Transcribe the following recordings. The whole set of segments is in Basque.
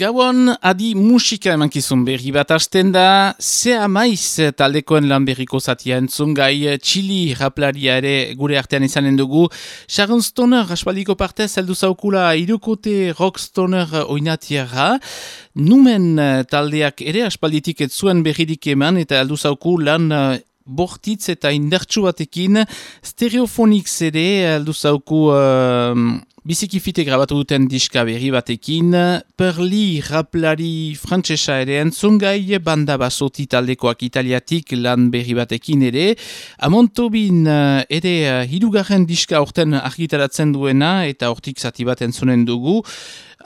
Gauan adi musika emankizun berri bat hasten da, zea maiz taldekoen lan berriko zatia entzun gai txili raplaria ere gure artean izanen dugu. Sharon Stoner, aspaldiko partez, heldu zaukula irukote rock stoner oinatiara. Numen taldeak ere aspalditik ez zuen berririk eman eta heldu zauku lan bortitz eta indertsu batekin. Stereofonix ere heldu zauku... Uh, Biziki fite grabatu duten diska berri batekin, perli raplari frantsesa ere entzungai, banda basoti taldekoak italiatik lan berri batekin ere, amontobin eh, ere eh, hirugarren diska orten argitaratzen duena eta hortik zati bat entzunen dugu,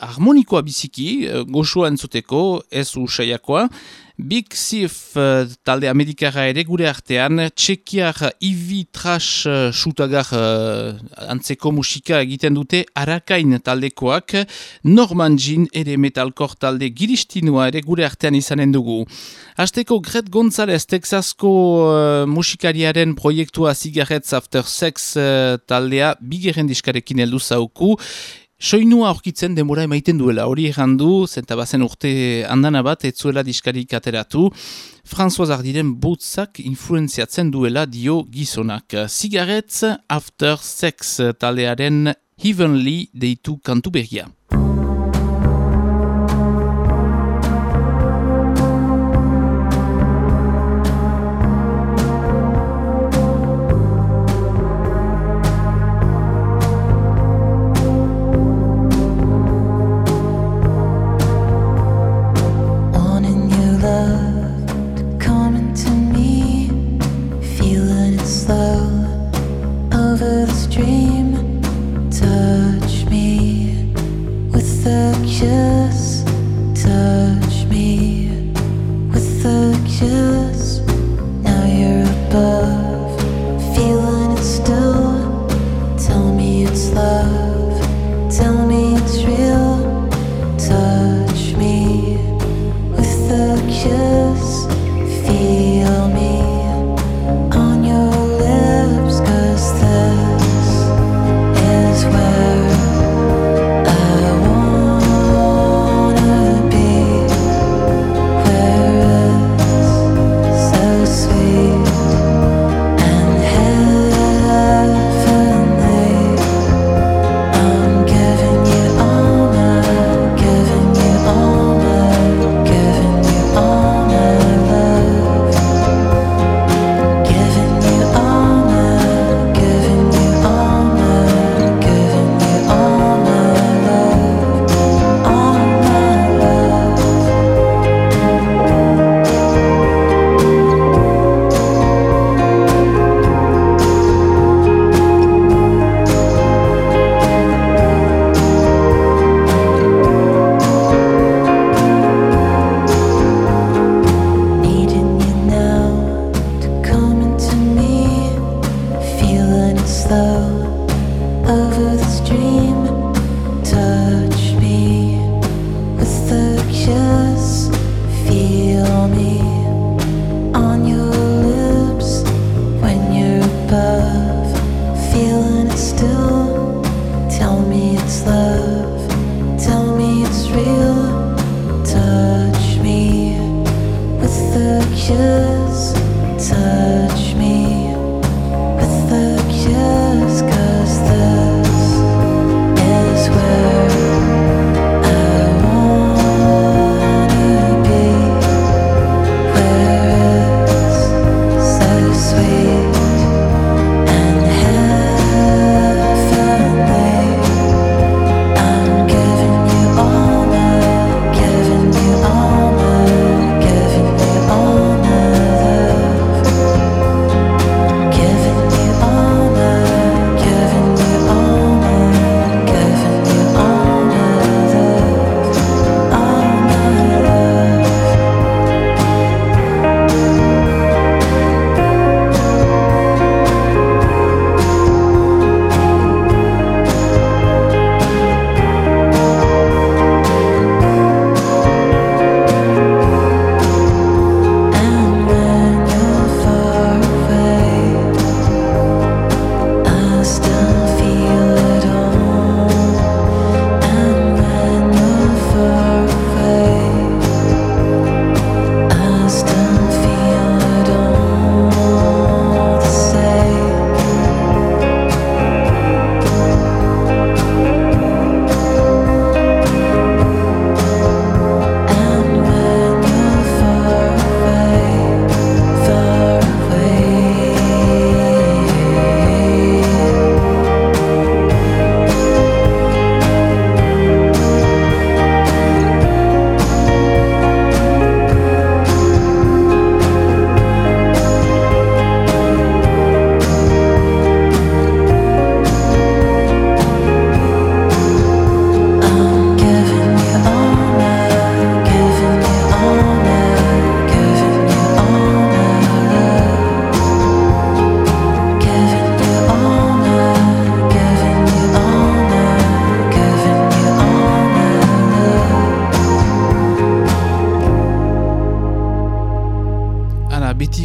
harmonikoa biziki, eh, goxua entzuteko, ez usaiakoa, Big Sif uh, talde amerikara ere gure artean, txekiar Ivi Trash uh, sutagar antzeko musika egiten dute arakain taldekoak, Norman Jean ere metalkor talde giristinua ere gure artean izanen dugu. Azteko Gret Gonzalez Texasko uh, musikariaren proiektua Cigarettes After Sex uh, taldea bigeren diskarekin heldu zauku, Soinua aurkitzen demora emaiten duela, hori errandu, zenta bazen urte handana bat, etzuela diskarik ateratu. François Ardiren botzak influenziatzen duela dio gizonak. Cigarettes After Sex talearen Heavenly deitu kantu berria.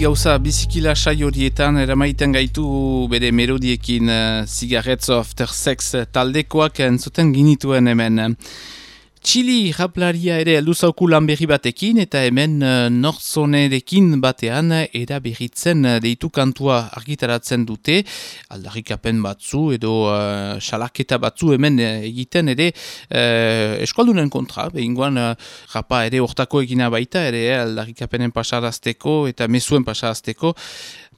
Gauza bizikila sai horietan eramaiten gaitu bere melodiekin uh, Cigarettes After Sex taldekoak entzuten ginituen hemen. Txili raplaria ere luzauku lan berri batekin eta hemen uh, nortzonerekin batean eraberritzen uh, deitu kantua argitaratzen dute. Aldarrikapen batzu edo uh, salaketa batzu hemen egiten ere uh, eskualdunen kontra. Behingoan uh, rapa ere hortako egina baita ere aldarrikapenen pasarazteko eta mesuen pasarazteko.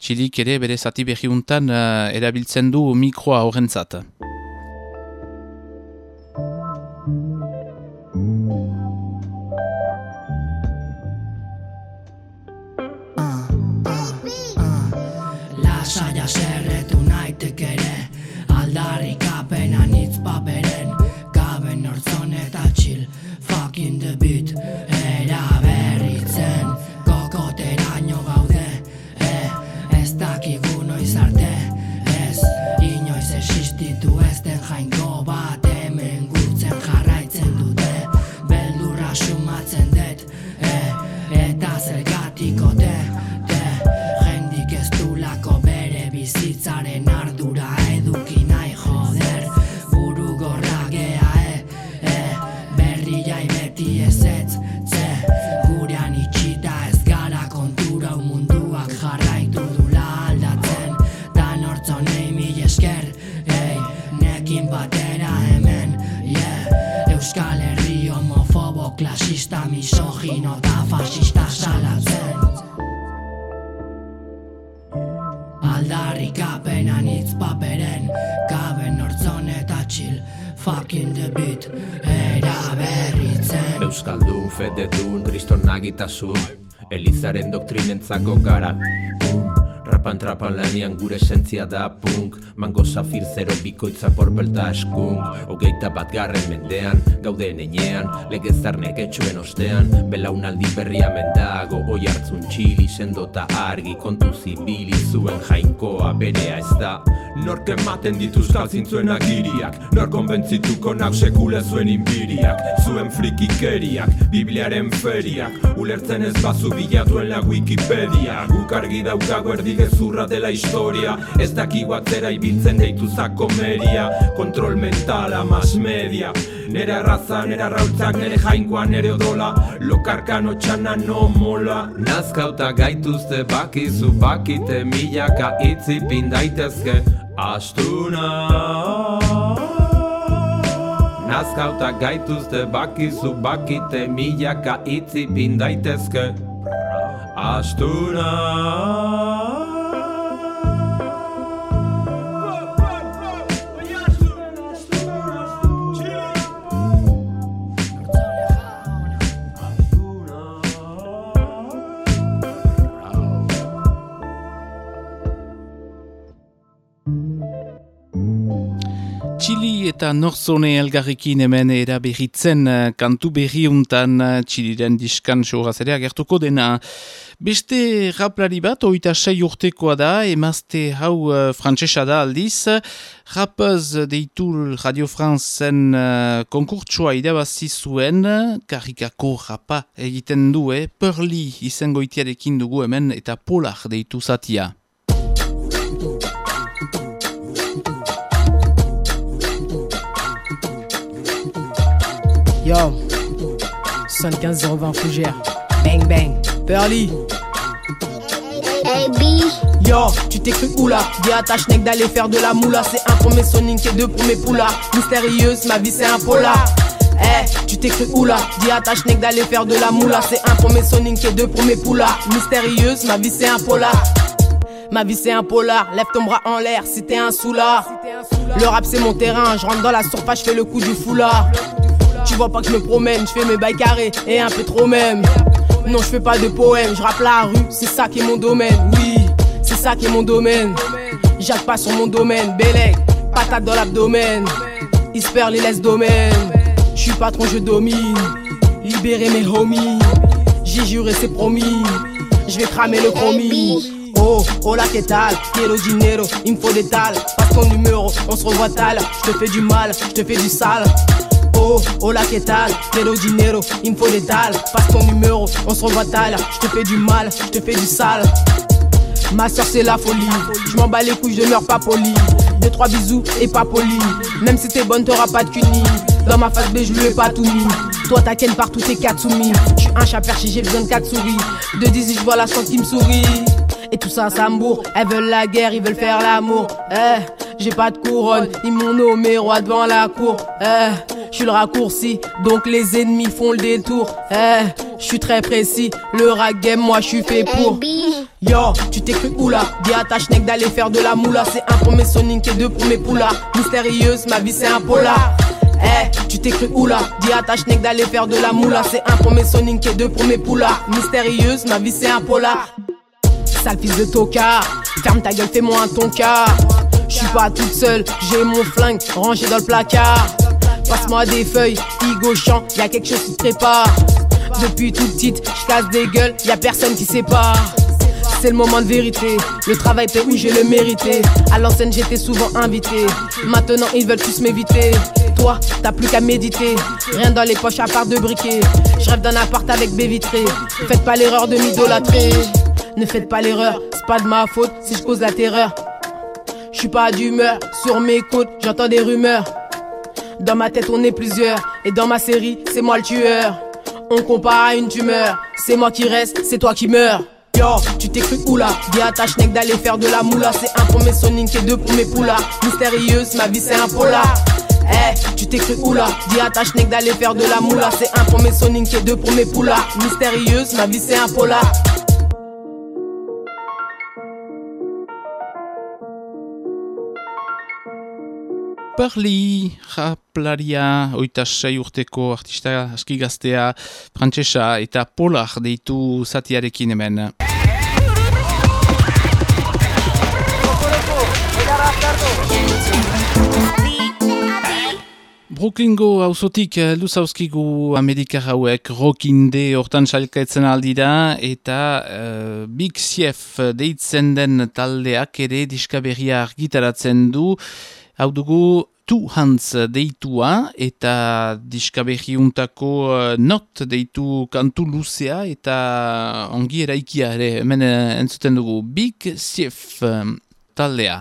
Txilik ere bere zati berriuntan uh, erabiltzen du mikroa horrentzat. Zerretu kriston nagitasun Elizaren doktrinentzako gara Rapan trapan lanian gure esentzia da punk. Mango zafir zero bikoitza porbelta eskunk Hogeita bat garren mendean, gauden enean Legezarnek etxuen ostean Belaunaldi berria mendago. Oi hartzun txili, sendota argi Kontu zibili zuen jainkoa berea ez da. Nork ematen dituz galtzintzuen agiriak Nor konbentzituko nau sekula zuen inbiriak. Zuen frikikeriak, bibliaren feriak Ulertzen ez bazu bilatuen la Wikipedia. Guk argi daukago erdi gezurra dela historia. Ez dakigu atzera ibiltzen deitu zakomeria Kontrol mentala, mas media. Nere arraza, nere arrautzak, nere jainkoa, nere odola. Lokarkan otxana no mola. Nazkauta gaituzte bakizu bakite milaka itzipin daitezke Astuna. Nazkauta gaituzte bakizu bakite milaka itzipin daitezke Astuna eta Norzone elgarrekin hemen eraberritzen uh, kantu berriuntan uh, Txiliren diskan xogaz ere agertuko dena. Beste raplari bat, oita sei urtekoa da, emazte hau uh, frantsesa da aldiz. Rapaz deitul Radio Franzen uh, konkurtsua irabazi zuen, karikako rapa egiten du, eh? Perli izango itiarekin dugu hemen eta polar deitu zatia. Yo, 75 020 Fougère. Bang bang. Pearly. Hey B, Yo, tu t'es cru où là? Dis à ta schneck d'aller faire de la moula. C'est un pour mes Sonic et deux pour mes. Mystérieuse, ma vie c'est un polar. Eh, tu t'es cru où là? Dis à ta schneck d'aller faire de la moula. C'est un pour mes Sonic et deux pour mes. Mystérieuse, ma vie c'est un polar. Ma vie c'est un polar, lève ton bras en l'air si t'es un soulard. Le rap c'est mon terrain, je rentre dans la surface, je fais le coup du foulard. Tu vois pas que je me promène, je fais mes bails carrés et un peu trop même. Non, je fais pas de poème, je rappe la rue, c'est ça qui est mon domaine. Oui, c'est ça qui est mon domaine. Jacques pas sur mon domaine, Bélec, patate dans l'abdomen. Perd les laisse domaine. Je suis patron, je domine. Libérer mes homies. J'ai juré, c'est promis. Je vais cramer le chromie. Oh, hola, que tal? Quiero dinero, il me faut des tales. Passe ton numéro, on se revoit tal. Je te fais du mal, je te fais du sale. Oh, hola, ¿qué tal? Quiero dinero, il me faut des dalles. Passe ton numéro, on se revoit tal. Je te fais du mal, je te fais du sale. Ma soeur c'est la folie, je m'en bats les couilles, je meurs pas poli. Deux trois bisous et pas poli. Même si t'es bonne, t'auras pas de cuni. Dans ma face B, je lui ai pas tout mis. Toi ta ken partout, t'es Katsumi. Je suis un chat perché, j'ai besoin de quatre souris. De 10 je vois la chance qui me sourit. Et tout ça, ça bourre. Elles veulent la guerre, ils veulent faire l'amour. Eh, j'ai pas de couronne, ils m'ont nommé roi devant la cour. Eh, je suis le raccourci, donc les ennemis font le détour. Eh, je suis très précis, le rap game, moi je suis fait pour. Yo, tu t'es cru où là? Dis à ta schneck d'aller faire de la moula. C'est un pour mes Sonic et deux pour mes poulas. Mystérieuse, ma vie c'est un polar. Eh, tu t'es cru où là? Dis à ta schneck d'aller faire de la moula. C'est un pour mes Sonic et deux pour mes poulas. Mystérieuse, ma vie c'est un polar. Sale fils de tocard, ferme ta gueule, fais-moi un tonka. Je suis pas toute seule, j'ai mon flingue rangé dans le placard. Passe-moi des feuilles, Igo chant, y a quelque chose qui te prépare. Depuis toute petite, je casse des gueules, y a personne qui sépare. C'est le moment de vérité, le travail paie, oui j'ai le mérité. À l'ancienne j'étais souvent invité, maintenant ils veulent tous m'éviter. Toi, t'as plus qu'à méditer, rien dans les poches à part de briquet. Je rêve d'un appart avec baie vitrée, faites pas l'erreur de m'idolâtrer. Ne faites pas l'erreur, c'est pas de ma faute si je cause la terreur. Je suis pas d'humeur, sur mes côtes, j'entends des rumeurs. Dans ma tête, on est plusieurs, et dans ma série, c'est moi le tueur. On compare à une tumeur, c'est moi qui reste, c'est toi qui meurs. Yo, tu t'es cru où là? Dis à ta schneck d'aller faire de la moula. C'est un pour mes Sonic et deux pour mes. Mystérieuse, ma vie c'est un polar. Eh, tu t'es cru où là? Dis à ta schneck d'aller faire de la moula. C'est un pour mes Sonic et deux pour mes. Mystérieuse, ma vie c'est un polar. Parli, raplaria, oita sei urteko artista aski gaztea, frantsesa eta polar deitu zatiarekin hemen. Brooklyngo auzotik heldu zauzkigu Amerikar hauek rockinde hortan salkaetzen aldira eta uh, Big Sief deitzen den taldeak ere diskaberria argitaratzen du hau dugu Two Hands deitua eta diskaberriuntako uh, not deitu kantu luzea eta ongi eraikia ere hemen uh, entzuten dugu Big Sief um, taldea.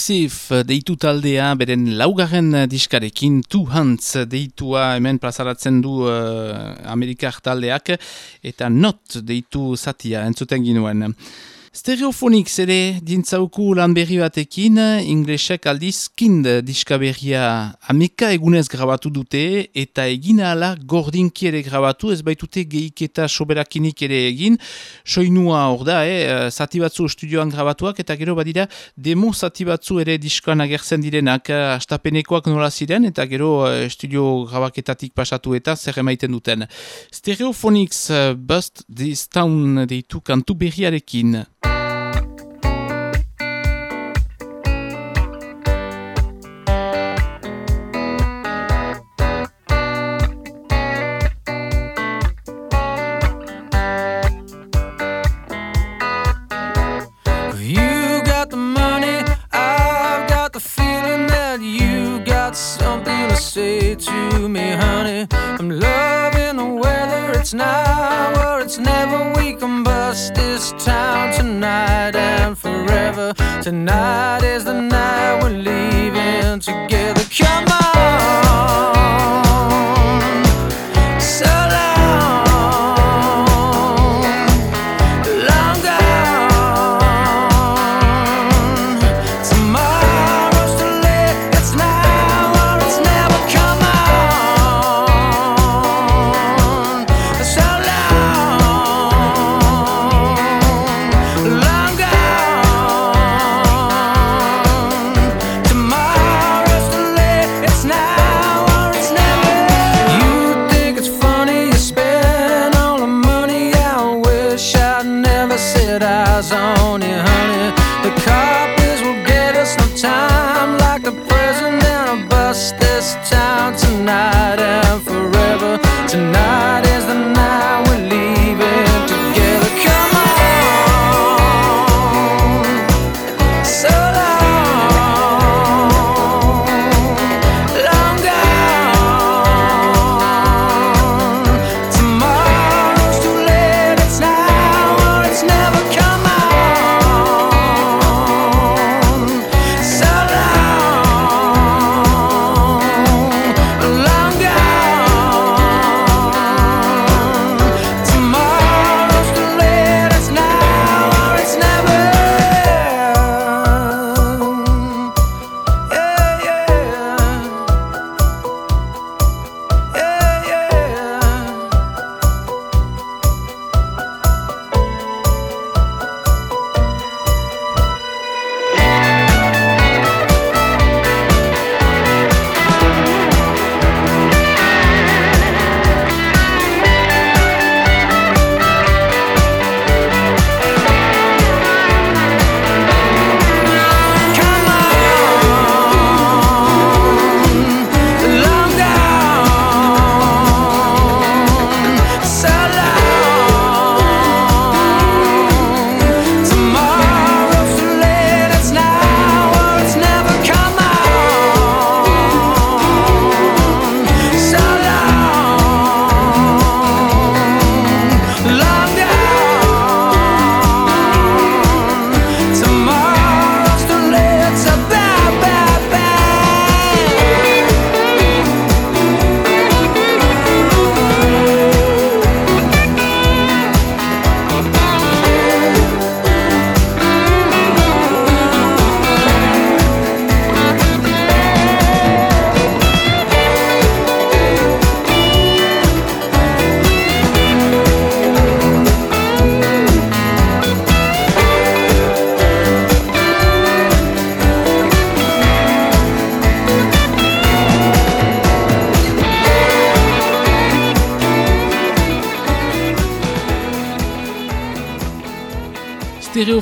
Big Thief deitu taldea beren laugarren diskarekin Two Hands deitua hemen plazaratzen du uh, Amerikar taldeak eta Not deitu zatia entzuten ginuen. Stereophonics ere dintzauku lan berri batekin, inglesek aldiz kind diska berria ameka egunez grabatu dute eta egin ala gordinki ere grabatu, ez baitute geik eta soberakinik ere egin, soinua hor da, eh, zati batzu studioan grabatuak eta gero badira demo zati batzu ere diskoan agertzen direnak, eh, astapenekoak nola ziren eta gero eh, studio grabaketatik pasatu eta zer emaiten duten. Stereophonics uh, Bust This Town deitu kantu berriarekin. Tonight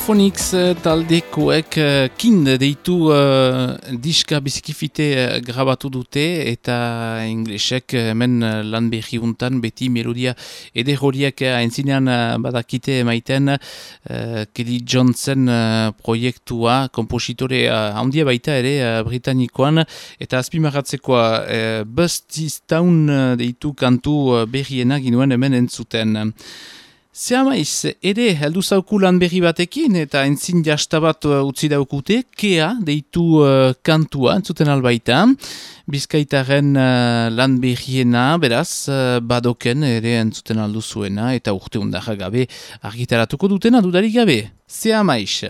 Stereophonics eh, taldekoek eh, kind deitu eh, diska bizikifite eh, grabatu dute eta inglesek eh, hemen eh, lan berri untan beti melodia eder horiek eh, aintzinean eh, badakite maiten eh, Kelly Johnson eh, proiektua kompositore eh, handia baita ere eh, Britanikoan eta azpimarratzekoa eh, Busty Town eh, deitu kantu eh, berriena ginuen hemen entzuten. Zea maiz, ere, heldu zauku lan berri batekin, eta entzin jasta bat uh, utzi daukute, kea deitu uh, kantua, entzuten albaita, bizkaitaren uh, lan berriena, beraz, uh, badoken ere entzuten aldu zuena, eta urte undarra gabe argitaratuko dutena dudarik gabe. Zea maiz.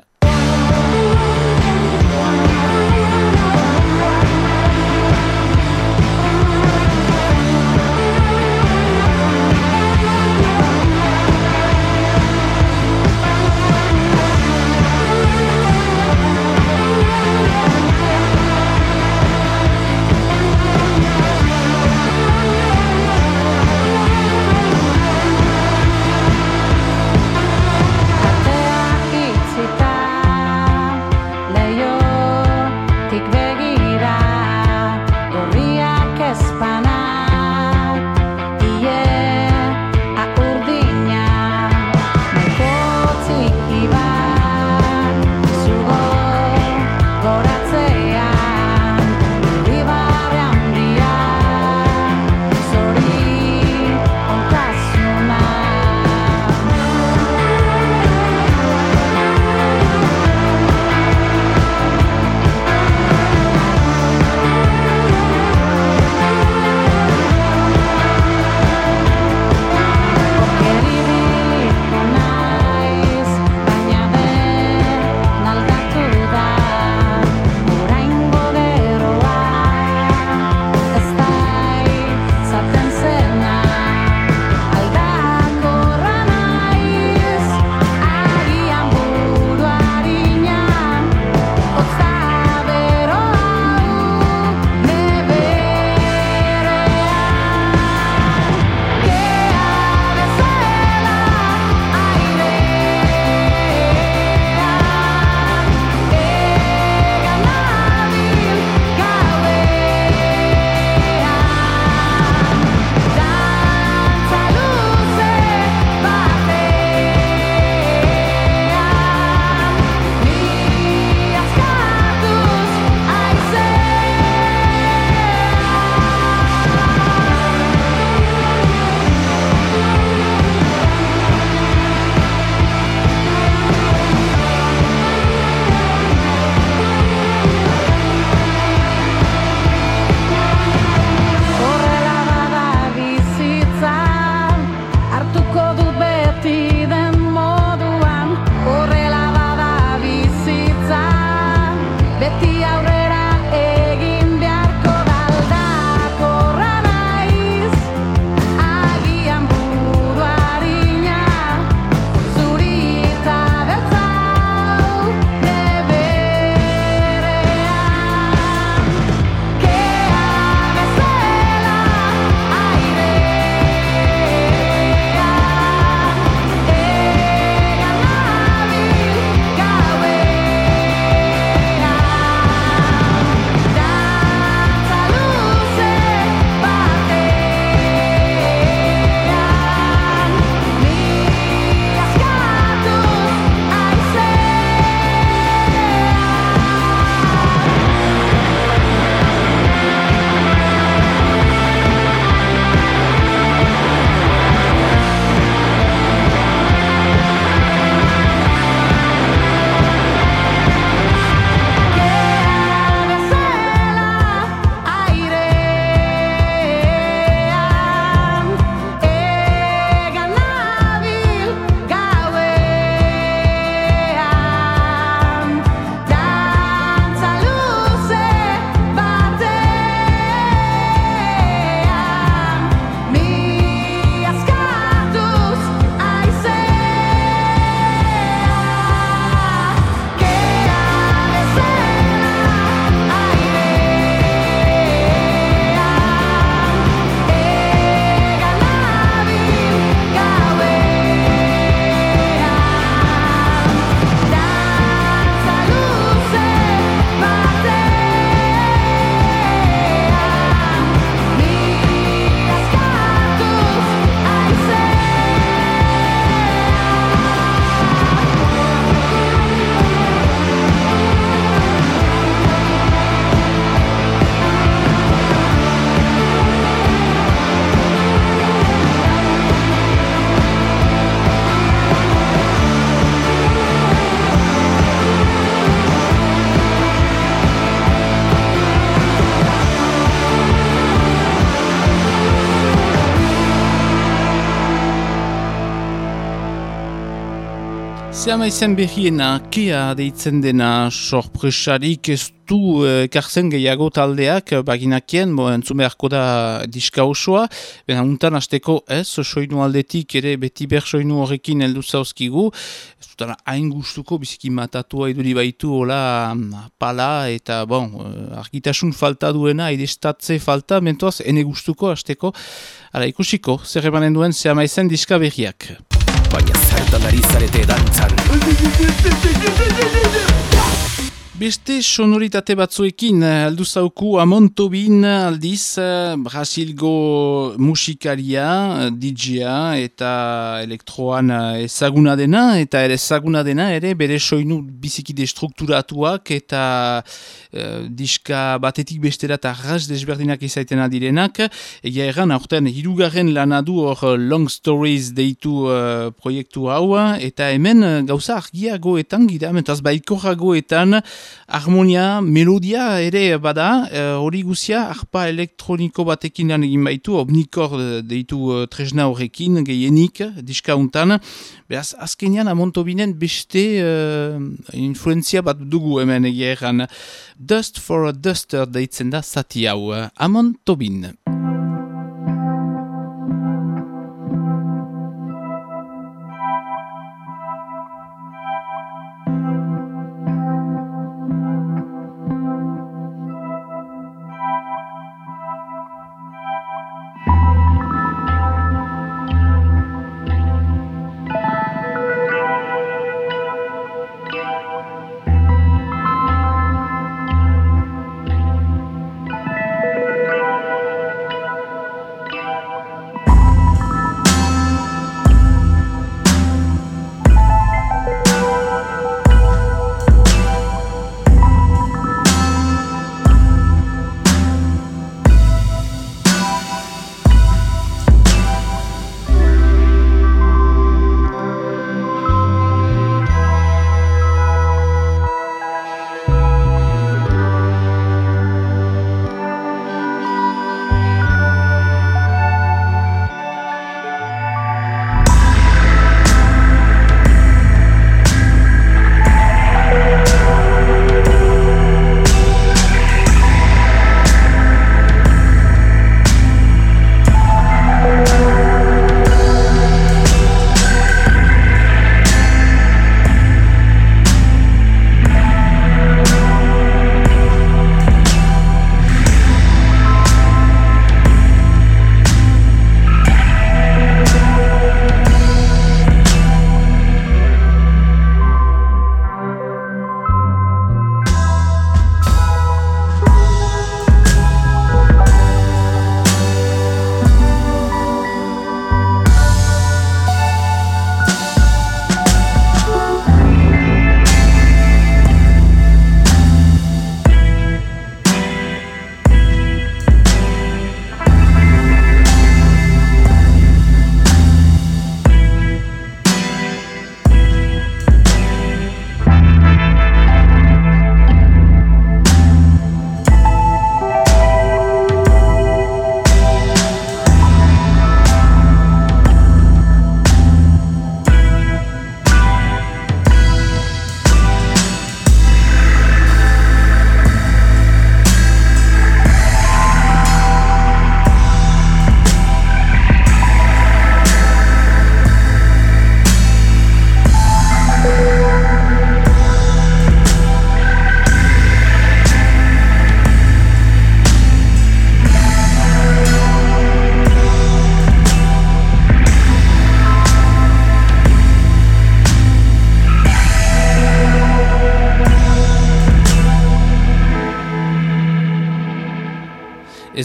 Zerama izan behiena, kea deitzen dena sorpresarik? Ez du ekartzen gehiago taldeak baginakien, bo entzume harko da diska osoa, bena untan azteko ez, soinu aldetik ere beti ber soinu horrekin heldu zauzkigu, ez dutara hain gustuko biziki matatua iduri baitu hola pala eta bon, argitasun falta duena, edestatze falta, mentoaz ene gustuko azteko, ara ikusiko, zer emanen duen zerama izan diska たなりされてだんちゃん Beste sonoritate batzuekin eh, aldu zauku Amontobin aldiz eh, Brasilgo musikaria, eh, DJa eta elektroan ezaguna dena eta ere ezaguna dena ere bere soinu biziki destrukturatuak eta diska batetik bestera eta ras desberdinak izaiten adirenak. Egia erran aurten hirugarren lanadu hor Long Stories deitu proiektu hau eta hemen gauza argiagoetan gira, mentaz baikorragoetan harmonia, melodia ere bada, eh, hori guzia, arpa elektroniko batekin lan egin baitu, omnikor deitu uh, tresna horrekin, gehienik, diskauntan. Beraz, azkenian amontobinen beste uh, influenzia bat dugu hemen egeran. Dust for a Duster deitzen da zati hau, amontobin.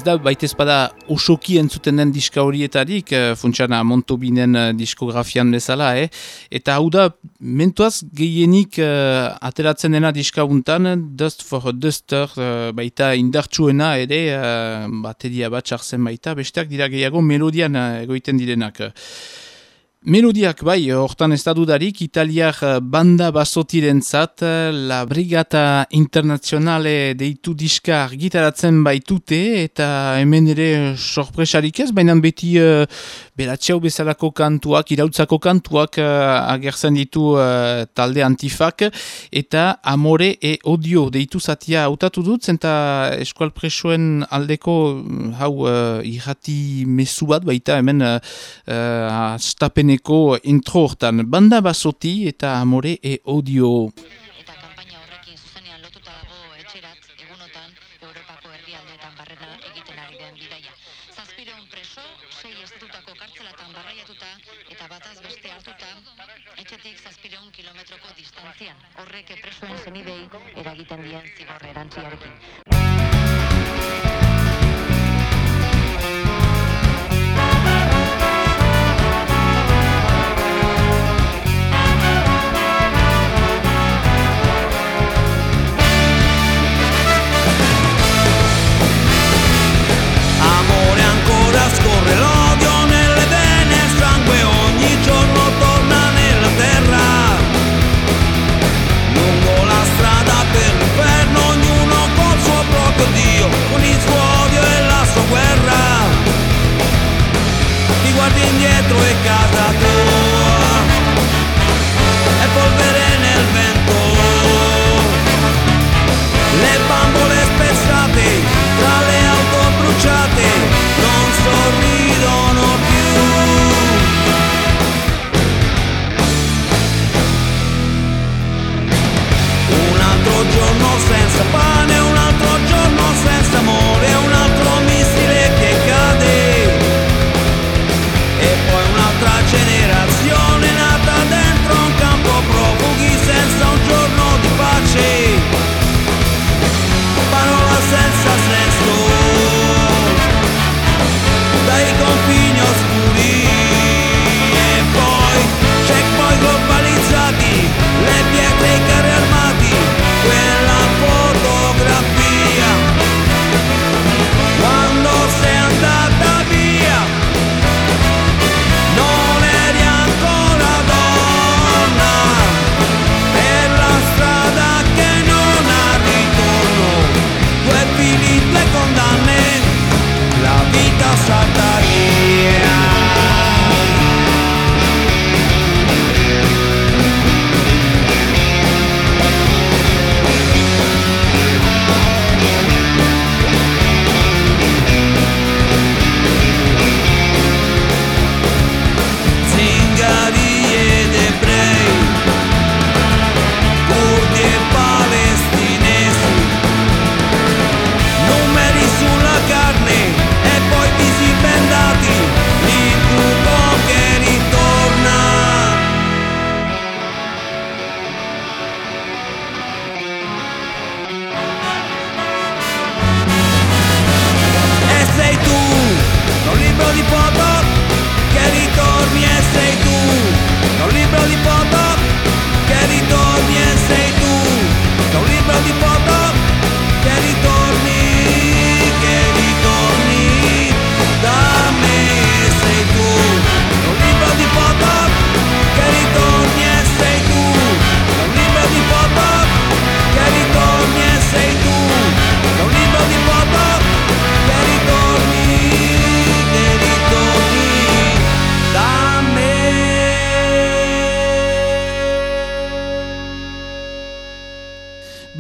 Da baita espada osoki entzuten den diska horietarik, uh, funtsana Montobinen uh, diskografian bezala, eh? eta hau da, mentuaz gehienik uh, ateratzen dena diska untan, Dust for Duster, uh, baita indartsuena ere, uh, bateria bat sartzen baita, besteak dira gehiago melodian uh, egoiten direnak. Melodiak bai, hortan ez da dudarik, italiak eh, banda basotiren zat, eh, la brigata internazionale deitu diska argitaratzen baitute, eta hemen ere sorpresarik ez, baina beti uh, beratxau bezalako kantuak, irautzako kantuak uh, agertzen ditu talde antifak, eta amore e odio deitu zatia hautatu dut, zenta eskual presoen aldeko hau uh, irrati mesu bat baita hemen uh, uh, zuzeneko intro hortan banda basoti eta amore e odio. Eta kanpaina horrekin zuzenean lotuta dago etxerat, egunotan, Europako herrialdeetan barrena egiten ari den bidaia. Zazpireun preso, sei estatutako kartzelatan barraiatuta eta bataz beste hartuta, etxetik zazpireun kilometroko distantzian. Horrek presoen zenidei eragiten dien zigorre erantziarekin. Con il suo odio e la sua guerra. Ti guardi indietro e casa tua,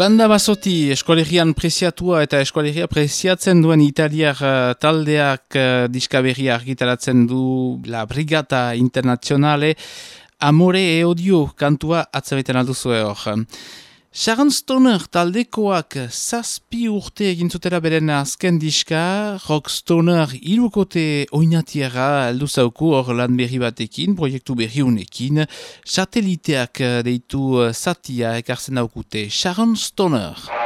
Banda basoti eskolegian preziatua eta eskolegia preziatzen duen italiar uh, taldeak uh, diskaberria argitaratzen du La Brigata Internazionale Amore e Odio kantua atzabeten alduzue hor. Sharon Stoner taldekoak zazpi urte egin zutera beren azken diska, Rock Stoner irukote oinatiara aldu zauku hor lan berri batekin, proiektu berri unekin, sateliteak deitu satia ekartzen daukute, Sharon Stoner.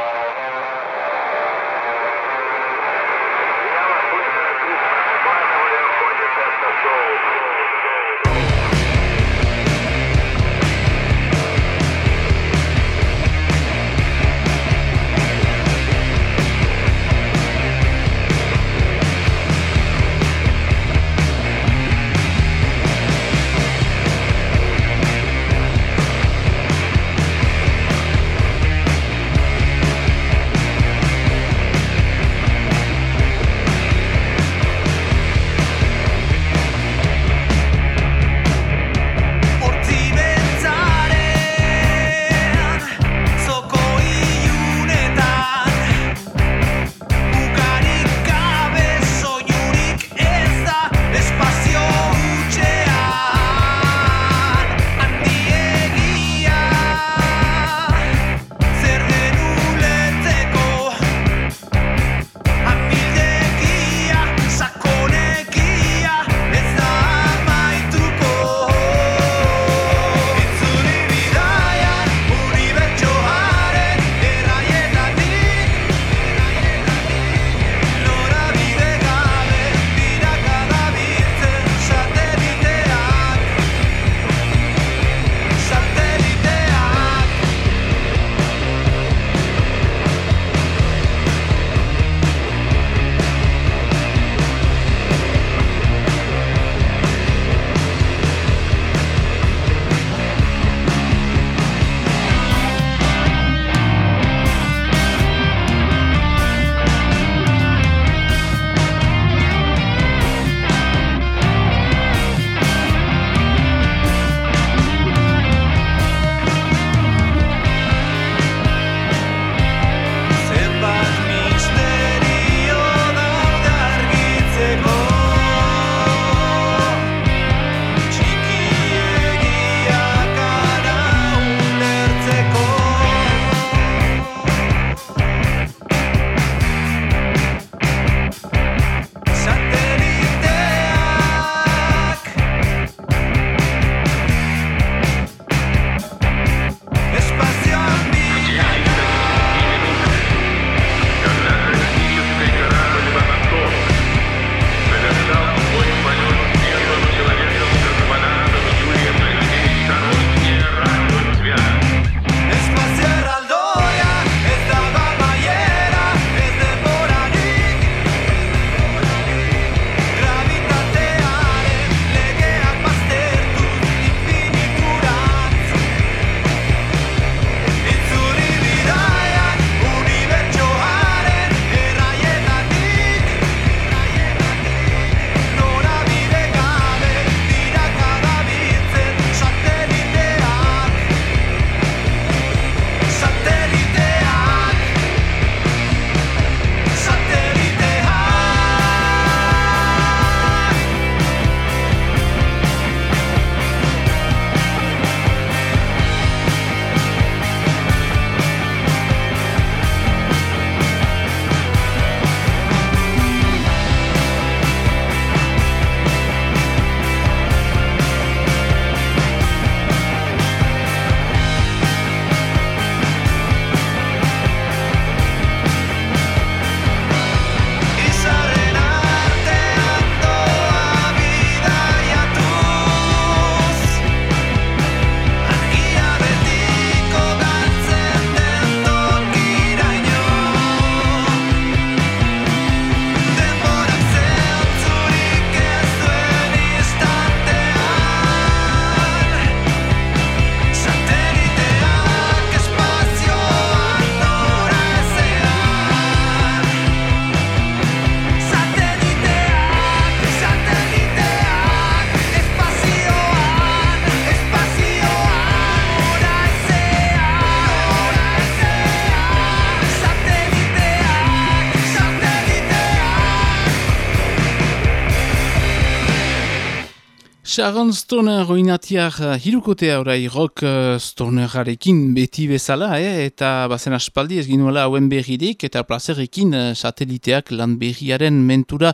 Sharon Stoner oinatiar uh, hirukotea orai rock uh, Stonerarekin beti bezala, eh? eta bazen aspaldi ez ginuela hauen berririk, eta plazerekin uh, sateliteak lan berriaren mentura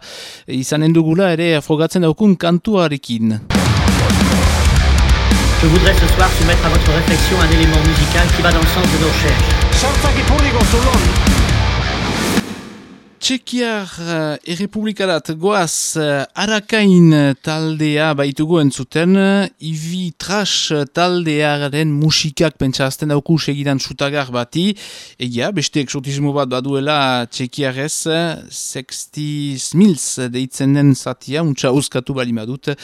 izanen dugula ere afrogatzen daukun kantuarekin. Je voudrais ce soir soumettre à votre réflexion un élément musical qui va dans le sens de nos recherches. Txekiar uh, errepublikarat goaz uh, Arakain taldea baitugu entzuten, uh, Ivi Trash taldearen musikak pentsazten dauku segidan sutagar bati, egia, beste eksotismo bat baduela Txekiarez, Sexty Smils deitzen den zatia, untsa uzkatu bali madut,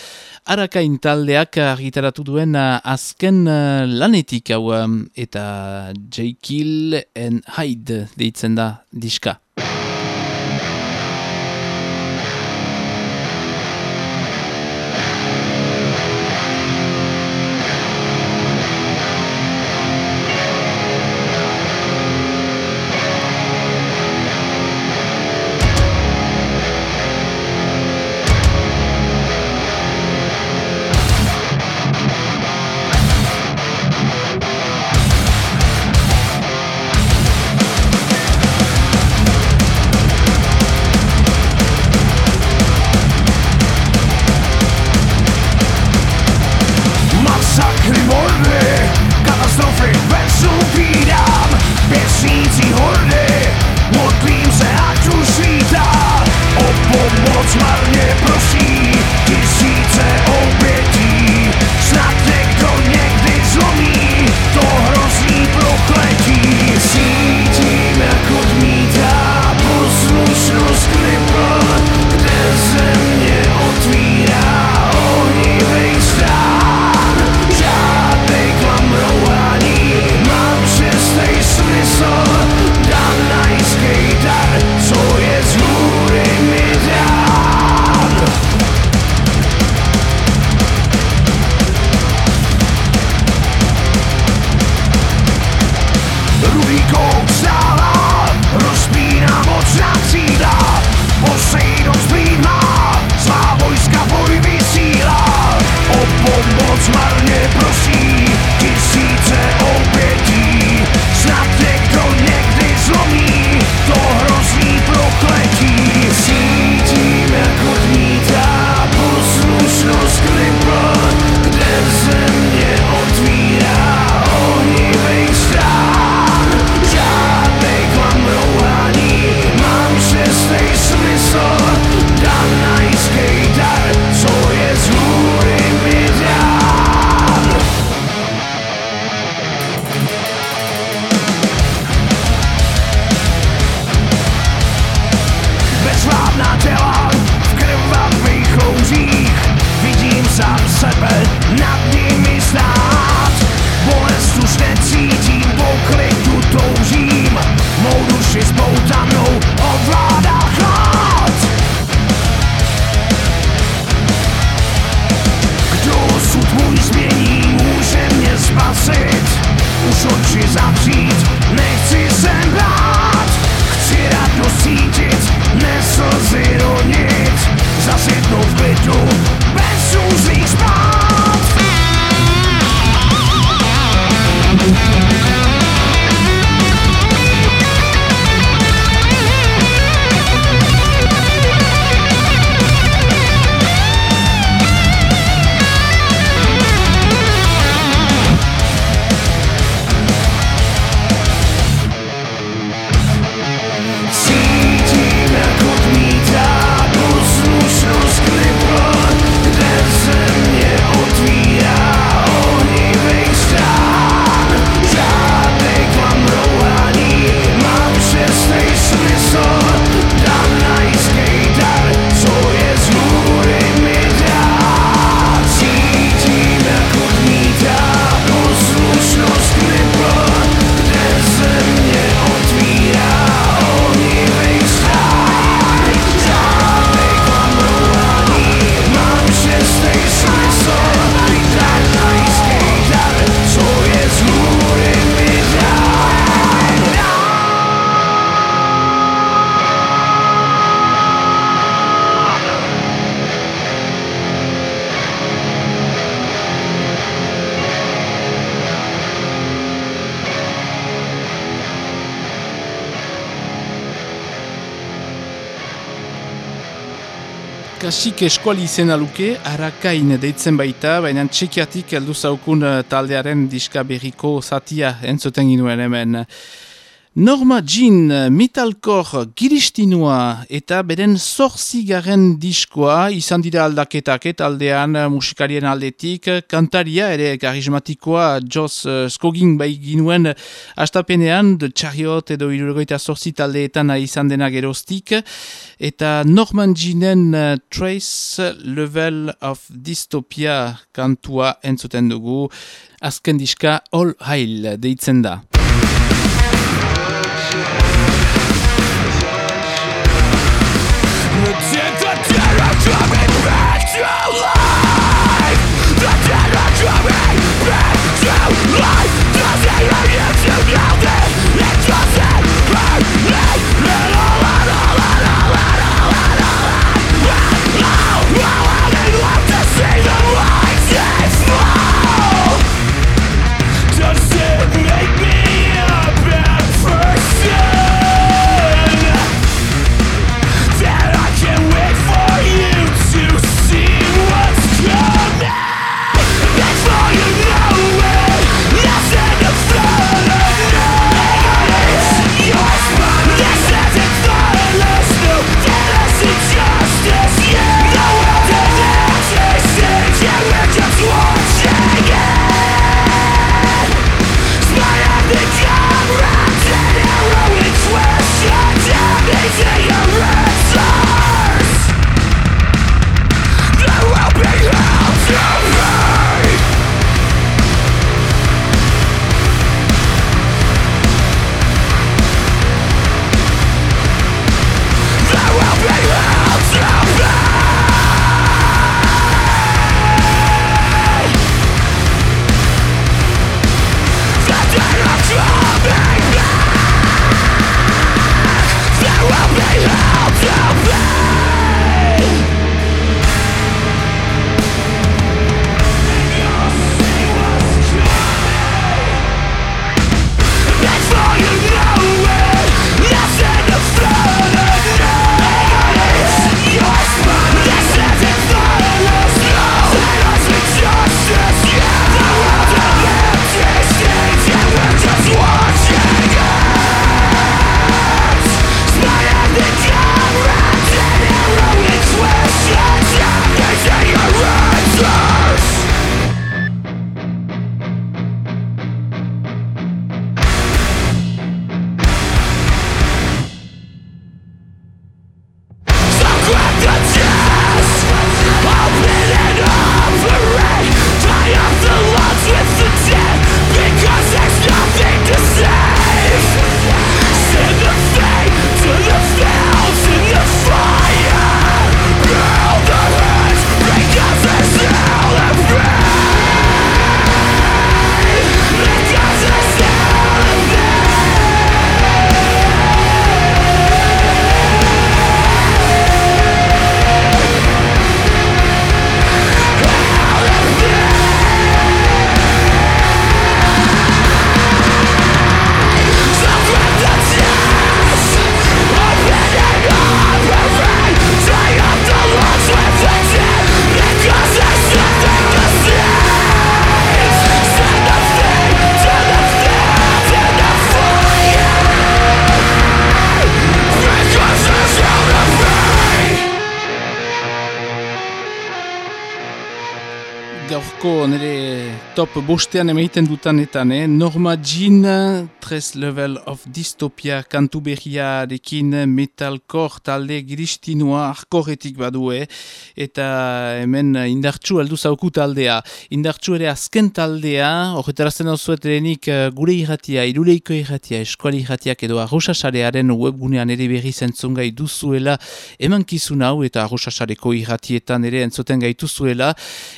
Arakain taldeak argitaratu duen uh, azken uh, lanetik hau, um, eta J. And Hyde deitzen da diska. Kasik eskuali izena luke, harakain deitzen baita, baina txekiatik heldu zaukun eh, taldearen diska berriko zatia entzuten ginuen hemen. Norma Jean metalcore giristinua eta beren zorzigaren diskoa izan dira aldaketak eta aldean musikarien aldetik kantaria ere karismatikoa Joss uh, Skogin bai ginuen astapenean de Chariot edo irurogoita zorzi taldeetan izan dena geroztik eta Norman Jeanen uh, Trace Level of Dystopia kantua entzuten dugu azken diska All Hail deitzen da. Save top bostean emaiten dutanetan, eh? Norma Jean, Tres Level of Dystopia kantu berriarekin metalcore talde giristinua arkoretik badue, eta hemen indartsu aldu zauku taldea. Indartsu ere azken taldea, horretarazten hau zuetrenik eh, gure irratia, iruleiko irratia, eskuali irratiak edo arrosasarearen webgunean ere berri zentzun gai duzuela, eman kizun hau eta arrosasareko irratietan ere entzoten gaitu zuela.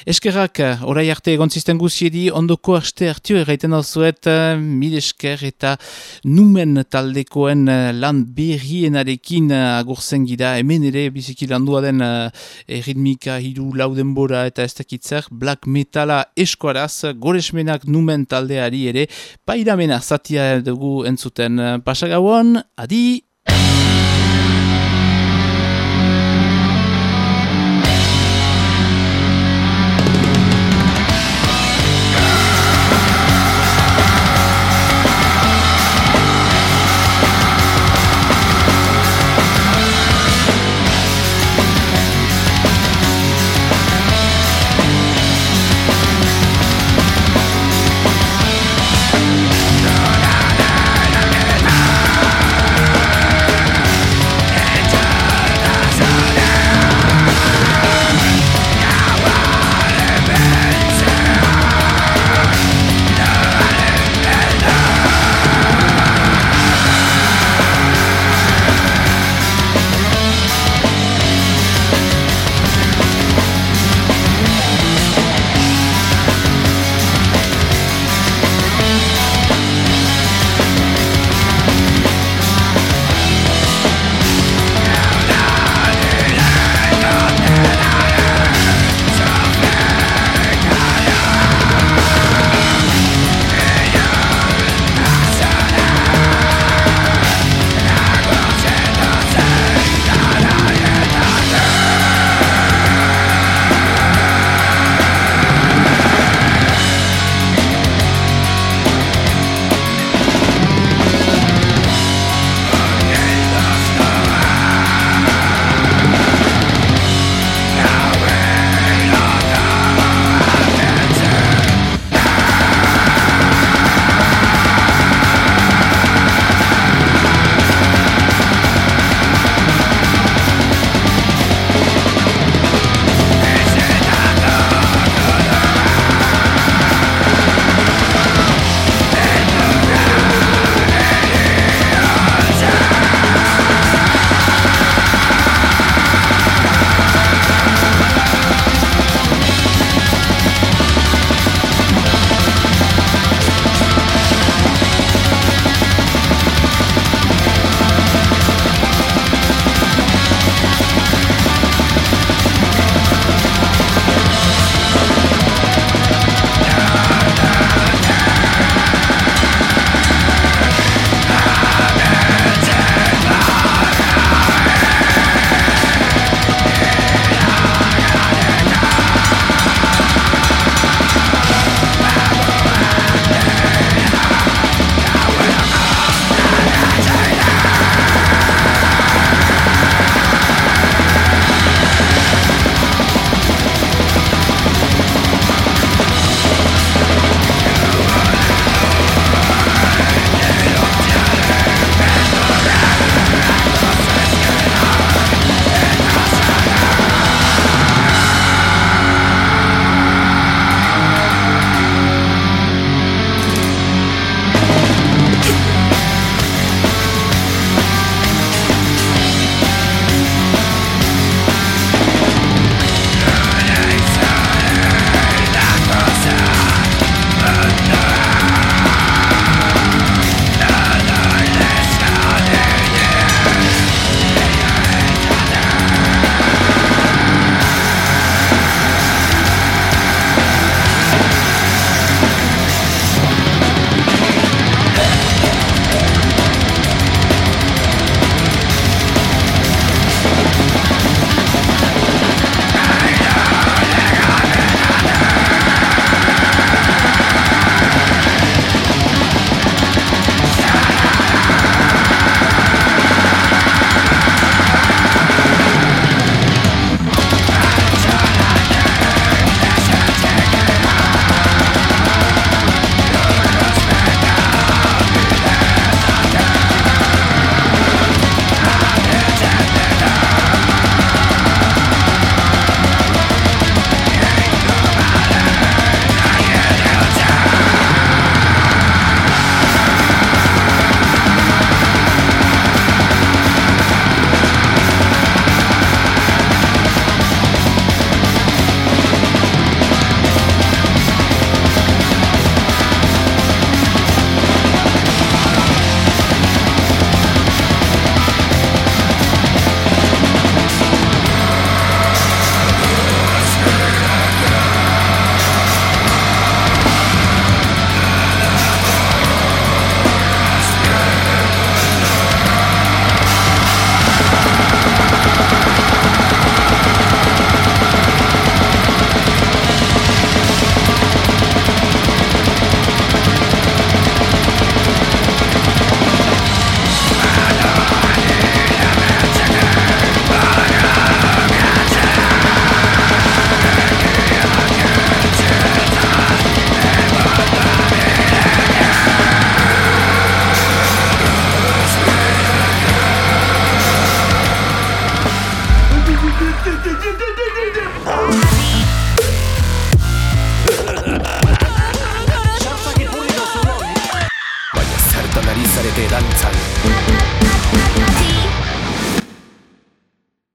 Eskerrak, orai arte egon zisten guzi edi ondoko aste hartio erraiten alzuet uh, mil esker eta numen taldekoen uh, lan berrienarekin uh, agurzen gira hemen ere biziki landua den erritmika hiru laudenbora eta ez dakitzer black metala eskuaraz goresmenak numen taldeari ere pairamena zatia dugu entzuten pasagauan, adi!